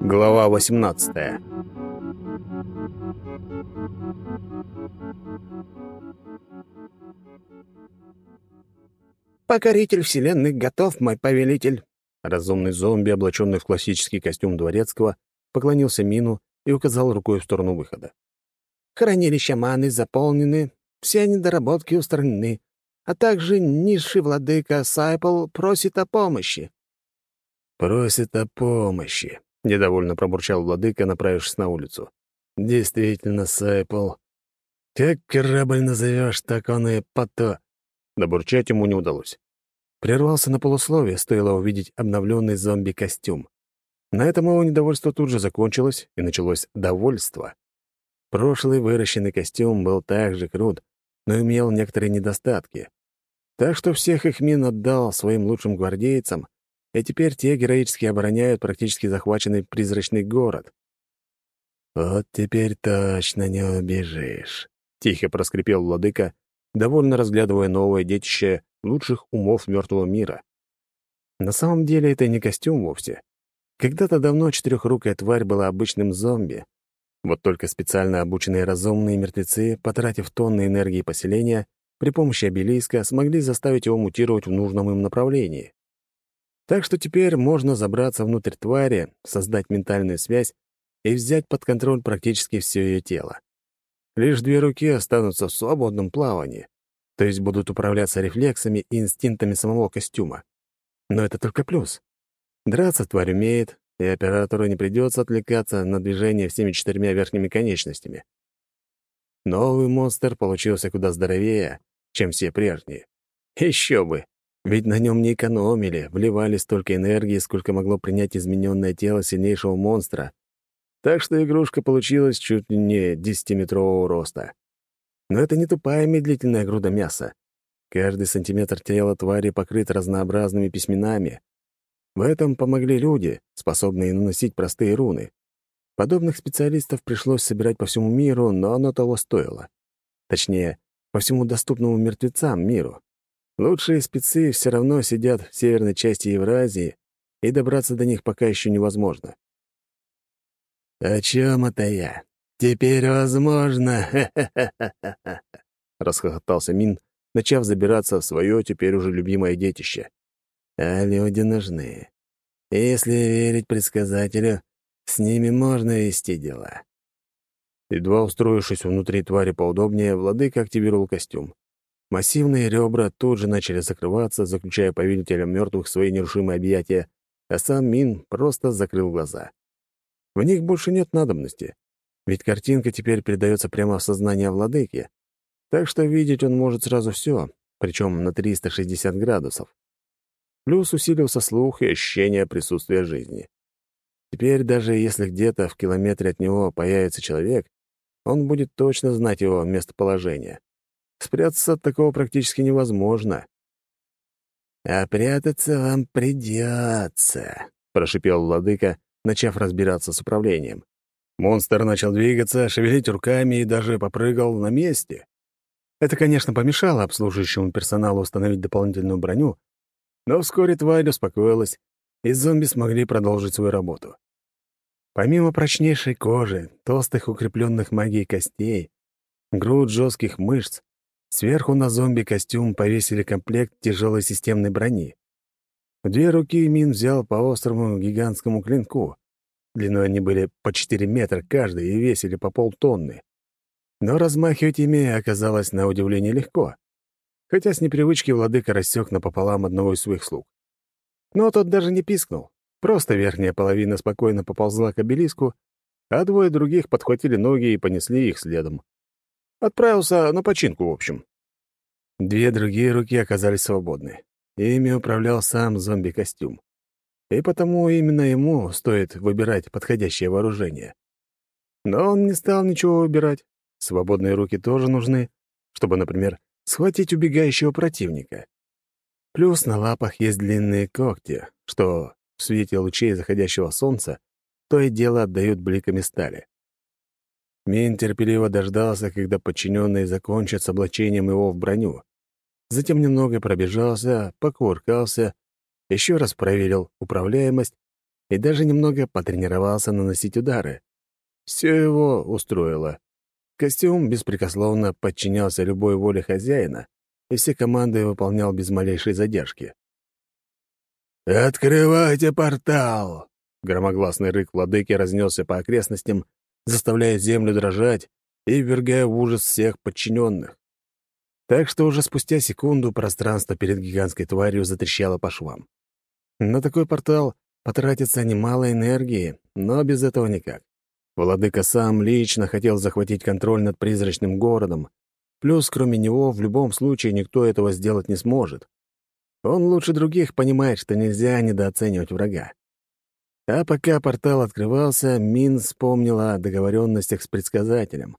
Глава 18 «Покоритель вселенных готов, мой повелитель!» Разумный зомби, облаченный в классический костюм дворецкого, поклонился Мину и указал рукой в сторону выхода. «Хранилища маны заполнены, все недоработки устранены, а также низший владыка Сайпл просит о помощи». «Просит о помощи», — недовольно пробурчал владыка, направившись на улицу. «Действительно, Сайпл. Как корабль назовешь, так он и пото...» Добурчать ему не удалось. Прервался на полусловие, стоило увидеть обновленный зомби-костюм. На этом его недовольство тут же закончилось, и началось довольство. Прошлый выращенный костюм был также крут, но имел некоторые недостатки. Так что всех их мин отдал своим лучшим гвардейцам, и теперь те героически обороняют практически захваченный призрачный город. «Вот теперь точно не убежишь», — тихо проскрипел владыка, довольно разглядывая новое детище лучших умов мертвого мира. На самом деле это не костюм вовсе. Когда-то давно четырехрукая тварь была обычным зомби. Вот только специально обученные разумные мертвецы, потратив тонны энергии поселения, при помощи обелиска смогли заставить его мутировать в нужном им направлении. Так что теперь можно забраться внутрь твари, создать ментальную связь и взять под контроль практически все ее тело. Лишь две руки останутся в свободном плавании, то есть будут управляться рефлексами и инстинктами самого костюма. Но это только плюс. Драться тварь умеет, и оператору не придется отвлекаться на движение всеми четырьмя верхними конечностями. Новый монстр получился куда здоровее, чем все прежние. Еще бы! Ведь на нем не экономили, вливали столько энергии, сколько могло принять измененное тело сильнейшего монстра, так что игрушка получилась чуть ли не десятиметрового роста. Но это не тупая медлительная груда мяса. Каждый сантиметр тела твари покрыт разнообразными письменами. В этом помогли люди, способные наносить простые руны. Подобных специалистов пришлось собирать по всему миру, но оно того стоило. Точнее, по всему доступному мертвецам миру. Лучшие спецы все равно сидят в северной части Евразии, и добраться до них пока еще невозможно. «О чем это я? Теперь возможно!» расхохотался Мин, начав забираться в свое теперь уже любимое детище. «А люди нужны. Если верить предсказателю, с ними можно вести дела». Едва устроившись внутри твари поудобнее, владыка активировал костюм. Массивные ребра тут же начали закрываться, заключая повелителя мертвых в свои нерушимые объятия, а сам Мин просто закрыл глаза. В них больше нет надобности, ведь картинка теперь передается прямо в сознание владыки, так что видеть он может сразу все, причем на 360 градусов. Плюс усилился слух и ощущение присутствия жизни. Теперь даже если где-то в километре от него появится человек, он будет точно знать его местоположение. Спрятаться от такого практически невозможно. «А прятаться вам придется», — прошипел владыка, начав разбираться с управлением. Монстр начал двигаться, шевелить руками и даже попрыгал на месте. Это, конечно, помешало обслуживающему персоналу установить дополнительную броню, но вскоре тварь успокоилась, и зомби смогли продолжить свою работу. Помимо прочнейшей кожи, толстых укрепленных магией костей, груд жестких мышц, сверху на зомби-костюм повесили комплект тяжелой системной брони. В две руки Мин взял по острому гигантскому клинку. Длиной они были по 4 метра каждый и весили по полтонны. Но размахивать ими оказалось на удивление легко. Хотя с непривычки владыка рассек напополам одного из своих слуг. Но тот даже не пискнул. Просто верхняя половина спокойно поползла к обелиску, а двое других подхватили ноги и понесли их следом. Отправился на починку, в общем. Две другие руки оказались свободны. Ими управлял сам зомби-костюм. И потому именно ему стоит выбирать подходящее вооружение. Но он не стал ничего выбирать. Свободные руки тоже нужны, чтобы, например, схватить убегающего противника. Плюс на лапах есть длинные когти, что в свете лучей заходящего солнца то и дело отдают бликами стали. Мин терпеливо дождался, когда подчиненные закончат с облачением его в броню, затем немного пробежался, покуркался, еще раз проверил управляемость и даже немного потренировался наносить удары. Все его устроило. Костюм беспрекословно подчинялся любой воле хозяина, и все команды выполнял без малейшей задержки. «Открывайте портал!» Громогласный рык владыки разнесся по окрестностям, заставляя землю дрожать и ввергая в ужас всех подчиненных. Так что уже спустя секунду пространство перед гигантской тварью затрещало по швам. На такой портал потратится немало энергии, но без этого никак. Владыка сам лично хотел захватить контроль над призрачным городом, плюс кроме него в любом случае никто этого сделать не сможет. Он лучше других понимает, что нельзя недооценивать врага. А пока портал открывался, Мин вспомнила о договоренностях с предсказателем.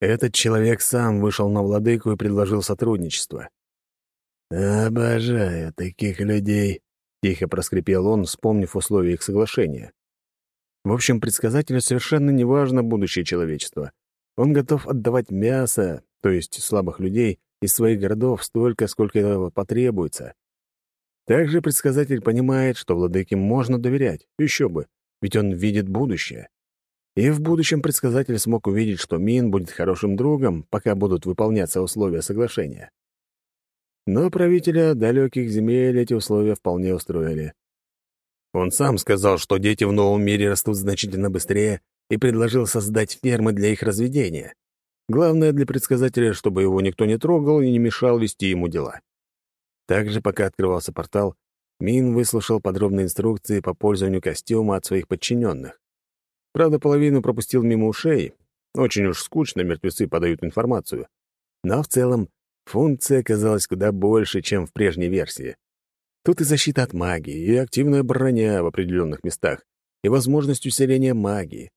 Этот человек сам вышел на владыку и предложил сотрудничество. «Обожаю таких людей», — тихо проскрипел он, вспомнив условия их соглашения. В общем, предсказателю совершенно не важно будущее человечества. Он готов отдавать мясо, то есть слабых людей, из своих городов столько, сколько этого потребуется. Также предсказатель понимает, что владыке можно доверять, еще бы, ведь он видит будущее. И в будущем предсказатель смог увидеть, что Мин будет хорошим другом, пока будут выполняться условия соглашения. Но правителя далеких земель эти условия вполне устроили. Он сам сказал, что дети в новом мире растут значительно быстрее, и предложил создать фермы для их разведения. Главное для предсказателя, чтобы его никто не трогал и не мешал вести ему дела. Также, пока открывался портал, Мин выслушал подробные инструкции по пользованию костюма от своих подчиненных. Правда, половину пропустил мимо ушей. Очень уж скучно мертвецы подают информацию. Но в целом функция оказалась куда больше, чем в прежней версии. Тут и защита от магии, и активная броня в определенных местах, и возможность усиления магии.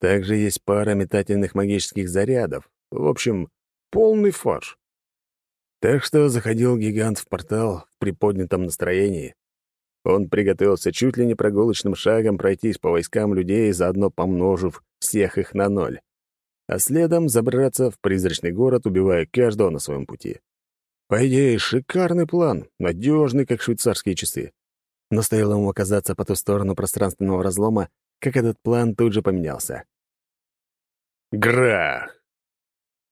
Также есть пара метательных магических зарядов. В общем, полный фарш. Так что заходил гигант в портал в приподнятом настроении. Он приготовился чуть ли не прогулочным шагом пройтись по войскам людей, заодно помножив всех их на ноль. А следом забраться в призрачный город, убивая каждого на своем пути. По идее, шикарный план, надежный, как швейцарские часы. Но стоило ему оказаться по ту сторону пространственного разлома, как этот план тут же поменялся. Грах!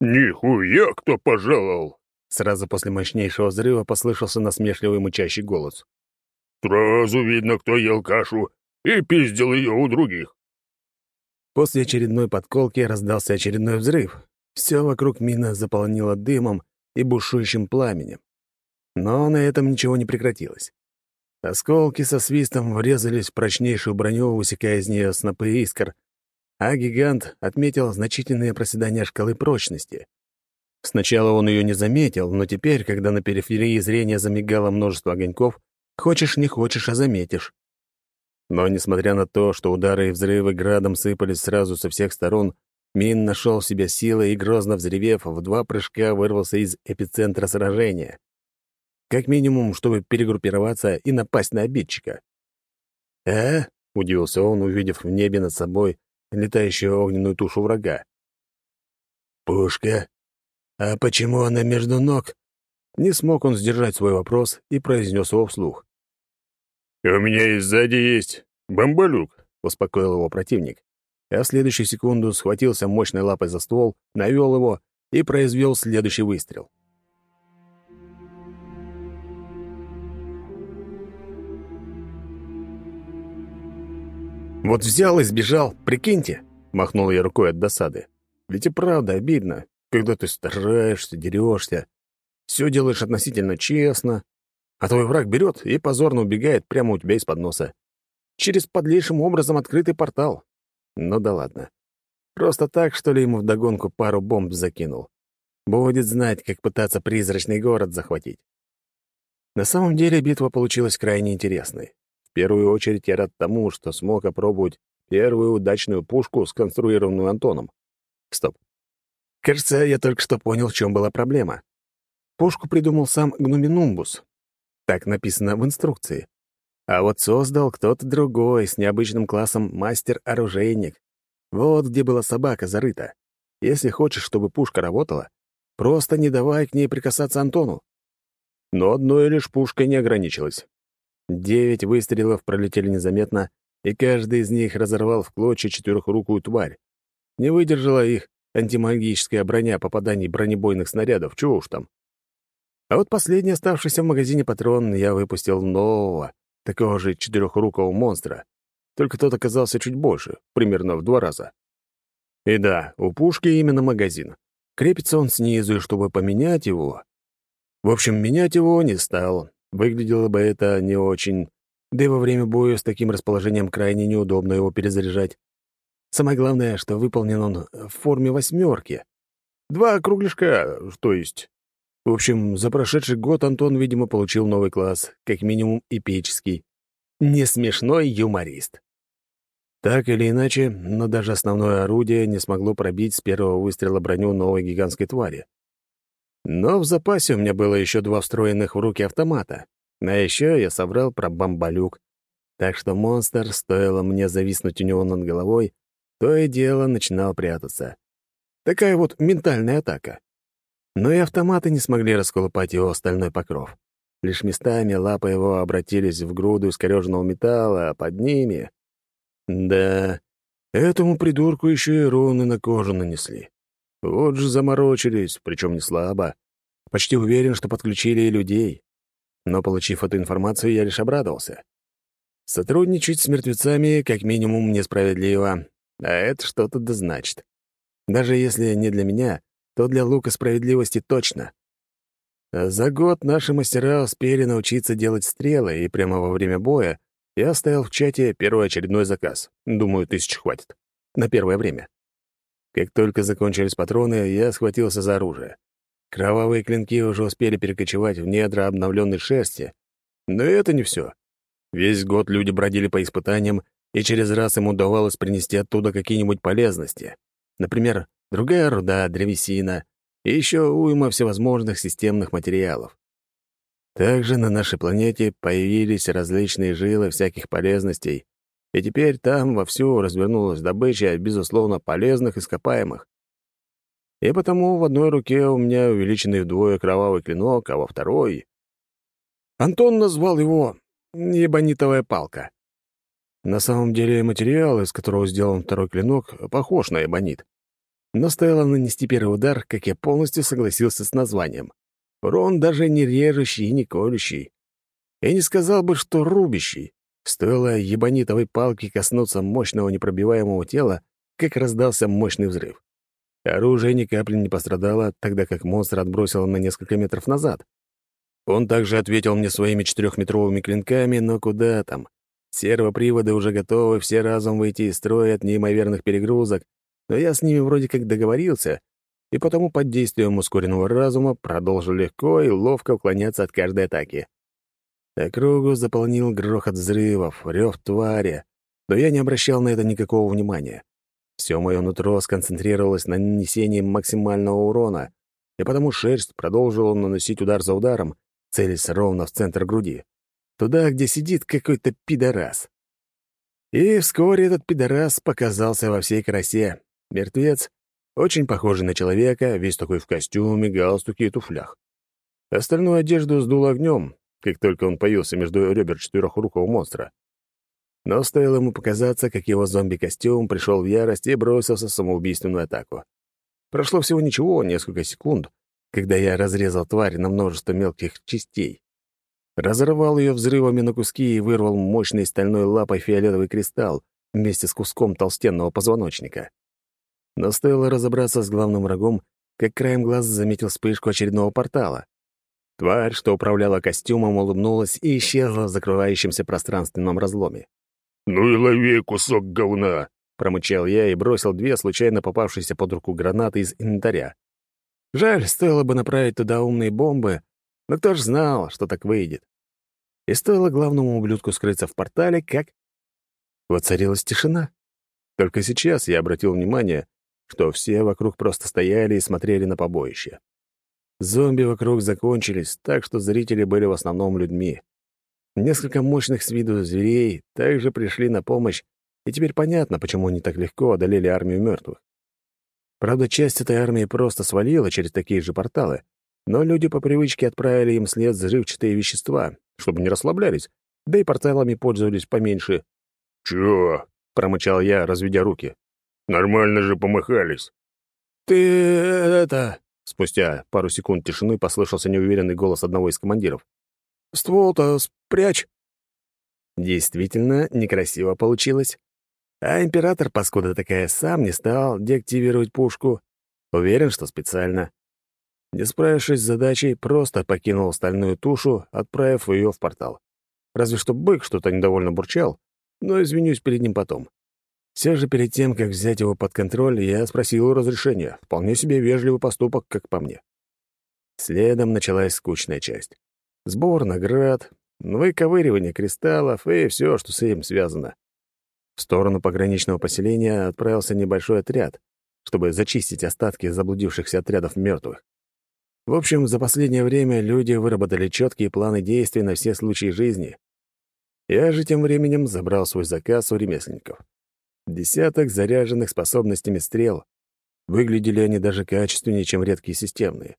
Нихуя кто пожаловал! Сразу после мощнейшего взрыва послышался насмешливый мычащий голос. «Сразу видно, кто ел кашу и пиздил ее у других». После очередной подколки раздался очередной взрыв. Все вокруг мина заполнило дымом, и бушующим пламенем. Но на этом ничего не прекратилось. Осколки со свистом врезались в прочнейшую броню, высекая из нее снопы искр, а гигант отметил значительное проседание шкалы прочности. Сначала он ее не заметил, но теперь, когда на периферии зрения замигало множество огоньков, хочешь не хочешь, а заметишь. Но, несмотря на то, что удары и взрывы градом сыпались сразу со всех сторон, Мин нашел в себе силы и, грозно взревев, в два прыжка вырвался из эпицентра сражения. Как минимум, чтобы перегруппироваться и напасть на обидчика. «А?» — удивился он, увидев в небе над собой летающую огненную тушу врага. «Пушка? А почему она между ног?» Не смог он сдержать свой вопрос и произнес его вслух. «У меня и сзади есть бомболюк», — успокоил его противник а в следующую секунду схватился мощной лапой за ствол, навел его и произвел следующий выстрел. «Вот взял и сбежал, прикиньте!» — махнул я рукой от досады. «Ведь и правда обидно, когда ты стараешься, дерешься, все делаешь относительно честно, а твой враг берет и позорно убегает прямо у тебя из-под носа. Через подлейшим образом открытый портал, ну да ладно. Просто так, что ли, ему вдогонку пару бомб закинул. Будет знать, как пытаться призрачный город захватить. На самом деле битва получилась крайне интересной. В первую очередь я рад тому, что смог опробовать первую удачную пушку, сконструированную Антоном. Стоп. Кажется, я только что понял, в чем была проблема. Пушку придумал сам Гнуминумбус. Так написано в инструкции. А вот создал кто-то другой с необычным классом мастер-оружейник. Вот где была собака зарыта. Если хочешь, чтобы пушка работала, просто не давай к ней прикасаться Антону. Но одной лишь пушкой не ограничилась. Девять выстрелов пролетели незаметно, и каждый из них разорвал в клочья четырехрукую тварь. Не выдержала их антимагическая броня попаданий бронебойных снарядов, чего уж там. А вот последний оставшийся в магазине патрон я выпустил нового, такого же четырехрукого монстра, только тот оказался чуть больше, примерно в два раза. И да, у пушки именно магазин. Крепится он снизу, и чтобы поменять его... В общем, менять его не стал. Выглядело бы это не очень. Да и во время боя с таким расположением крайне неудобно его перезаряжать. Самое главное, что выполнен он в форме восьмерки. Два кругляшка, то есть. В общем, за прошедший год Антон, видимо, получил новый класс, как минимум эпический. Не смешной юморист. Так или иначе, но даже основное орудие не смогло пробить с первого выстрела броню новой гигантской твари. Но в запасе у меня было еще два встроенных в руки автомата. А еще я собрал про бомболюк. Так что монстр, стоило мне зависнуть у него над головой, то и дело начинал прятаться. Такая вот ментальная атака. Но и автоматы не смогли расколупать его остальной покров. Лишь местами лапы его обратились в груду искореженного металла, а под ними да, этому придурку еще и руны на кожу нанесли. Вот же заморочились, причем не слабо. Почти уверен, что подключили и людей. Но, получив эту информацию, я лишь обрадовался. Сотрудничать с мертвецами как минимум несправедливо, а это что-то да значит. Даже если не для меня, то для Лука справедливости точно. За год наши мастера успели научиться делать стрелы, и прямо во время боя я оставил в чате первый очередной заказ. Думаю, тысяч хватит. На первое время. Как только закончились патроны, я схватился за оружие. Кровавые клинки уже успели перекочевать в недра обновленной шерсти. Но это не все. Весь год люди бродили по испытаниям, и через раз им удавалось принести оттуда какие-нибудь полезности. Например, другая руда, древесина и еще уйма всевозможных системных материалов. Также на нашей планете появились различные жилы всяких полезностей, и теперь там вовсю развернулась добыча, безусловно, полезных ископаемых. И потому в одной руке у меня увеличенный вдвое кровавый клинок, а во второй... Антон назвал его «ебанитовая палка». На самом деле материал, из которого сделан второй клинок, похож на эбонит. Но стоило нанести первый удар, как я полностью согласился с названием. Урон даже не режущий и не колющий. Я не сказал бы, что рубящий. Стоило ебанитовой палки коснуться мощного непробиваемого тела, как раздался мощный взрыв. Оружие ни капли не пострадало, тогда как монстр отбросил на несколько метров назад. Он также ответил мне своими четырехметровыми клинками, но куда там? Сервоприводы уже готовы, все разом выйти из строя от неимоверных перегрузок, но я с ними вроде как договорился, и потому под действием ускоренного разума продолжил легко и ловко уклоняться от каждой атаки. Округу заполнил грохот взрывов, рев твари, но я не обращал на это никакого внимания. Все мое нутро сконцентрировалось на нанесении максимального урона, и потому шерсть продолжила наносить удар за ударом, целясь ровно в центр груди. Туда, где сидит какой-то пидорас. И вскоре этот пидорас показался во всей красе. Мертвец, очень похожий на человека, весь такой в костюме, галстуке и туфлях. Остальную одежду сдул огнем, как только он появился между ребер четырехрукого монстра. Но стоило ему показаться, как его зомби-костюм пришел в ярость и бросился в самоубийственную атаку. Прошло всего ничего, несколько секунд, когда я разрезал тварь на множество мелких частей. Разорвал ее взрывами на куски и вырвал мощной стальной лапой фиолетовый кристалл вместе с куском толстенного позвоночника. Но стоило разобраться с главным врагом, как краем глаз заметил вспышку очередного портала. Тварь, что управляла костюмом, улыбнулась и исчезла в закрывающемся пространственном разломе. «Ну и лови кусок говна!» — промычал я и бросил две случайно попавшиеся под руку гранаты из инвентаря. Жаль, стоило бы направить туда умные бомбы, но кто ж знал, что так выйдет. И стоило главному ублюдку скрыться в портале, как... Воцарилась тишина. Только сейчас я обратил внимание, что все вокруг просто стояли и смотрели на побоище. Зомби вокруг закончились, так что зрители были в основном людьми. Несколько мощных с виду зверей также пришли на помощь, и теперь понятно, почему они так легко одолели армию мертвых. Правда, часть этой армии просто свалила через такие же порталы, но люди по привычке отправили им след взрывчатые вещества, чтобы не расслаблялись, да и порталами пользовались поменьше. «Чё?» — промычал я, разведя руки. «Нормально же помахались». «Ты это...» Спустя пару секунд тишины послышался неуверенный голос одного из командиров. «Ствол-то спрячь!» Действительно, некрасиво получилось. А император, паскуда такая, сам не стал деактивировать пушку. Уверен, что специально. Не справившись с задачей, просто покинул стальную тушу, отправив ее в портал. Разве что бык что-то недовольно бурчал, но извинюсь перед ним потом. Все же перед тем, как взять его под контроль, я спросил разрешения. Вполне себе вежливый поступок, как по мне. Следом началась скучная часть. Сбор наград, выковыривание кристаллов и все, что с этим связано. В сторону пограничного поселения отправился небольшой отряд, чтобы зачистить остатки заблудившихся отрядов мертвых. В общем, за последнее время люди выработали четкие планы действий на все случаи жизни. Я же тем временем забрал свой заказ у ремесленников. Десяток заряженных способностями стрел. Выглядели они даже качественнее, чем редкие системные.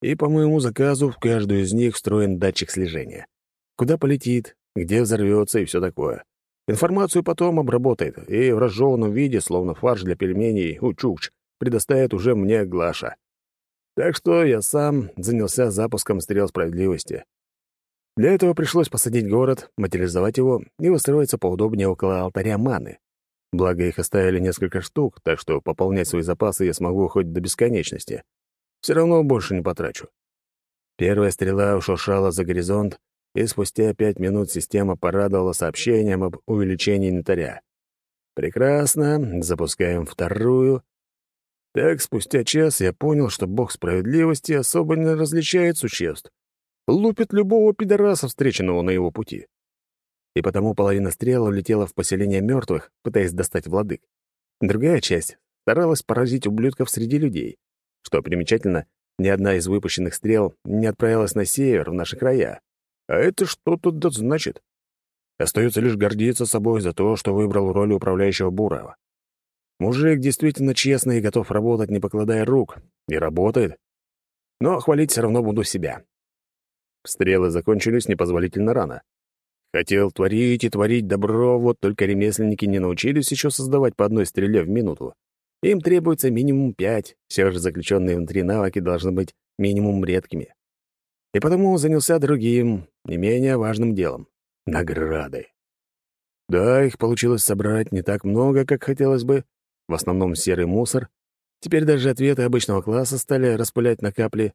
И по моему заказу в каждую из них встроен датчик слежения. Куда полетит, где взорвется и все такое. Информацию потом обработает, и в разжеванном виде, словно фарш для пельменей, учуч, предоставит уже мне Глаша. Так что я сам занялся запуском стрел справедливости. Для этого пришлось посадить город, материализовать его и устроиться поудобнее около алтаря маны. Благо, их оставили несколько штук, так что пополнять свои запасы я смогу хоть до бесконечности. Все равно больше не потрачу. Первая стрела ушуршала за горизонт, и спустя пять минут система порадовала сообщением об увеличении инвентаря. Прекрасно, запускаем вторую. Так, спустя час я понял, что бог справедливости особо не различает существ. Лупит любого пидораса, встреченного на его пути и потому половина стрел улетела в поселение мертвых, пытаясь достать владык. Другая часть старалась поразить ублюдков среди людей. Что примечательно, ни одна из выпущенных стрел не отправилась на север, в наши края. А это что тут да значит? Остается лишь гордиться собой за то, что выбрал роль управляющего Бурова. Мужик действительно честный и готов работать, не покладая рук. И работает. Но хвалить все равно буду себя. Стрелы закончились непозволительно рано. Хотел творить и творить добро, вот только ремесленники не научились еще создавать по одной стреле в минуту. Им требуется минимум пять, все же заключенные внутри навыки должны быть минимум редкими. И потому занялся другим, не менее важным делом — награды. Да, их получилось собрать не так много, как хотелось бы, в основном серый мусор. Теперь даже ответы обычного класса стали распылять на капли,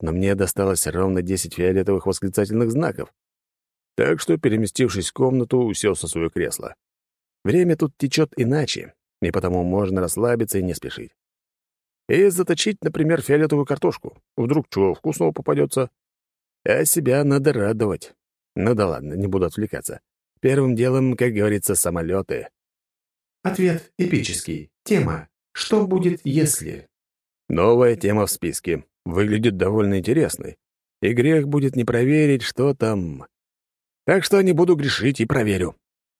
но мне досталось ровно 10 фиолетовых восклицательных знаков. Так что, переместившись в комнату, уселся в свое кресло. Время тут течет иначе, и потому можно расслабиться и не спешить. И заточить, например, фиолетовую картошку. Вдруг чего вкусного попадется. А себя надо радовать. Ну да ладно, не буду отвлекаться. Первым делом, как говорится, самолеты. Ответ эпический. Тема «Что будет, если...» Новая тема в списке. Выглядит довольно интересной. И грех будет не проверить, что там. Так что не буду грешить и проверю.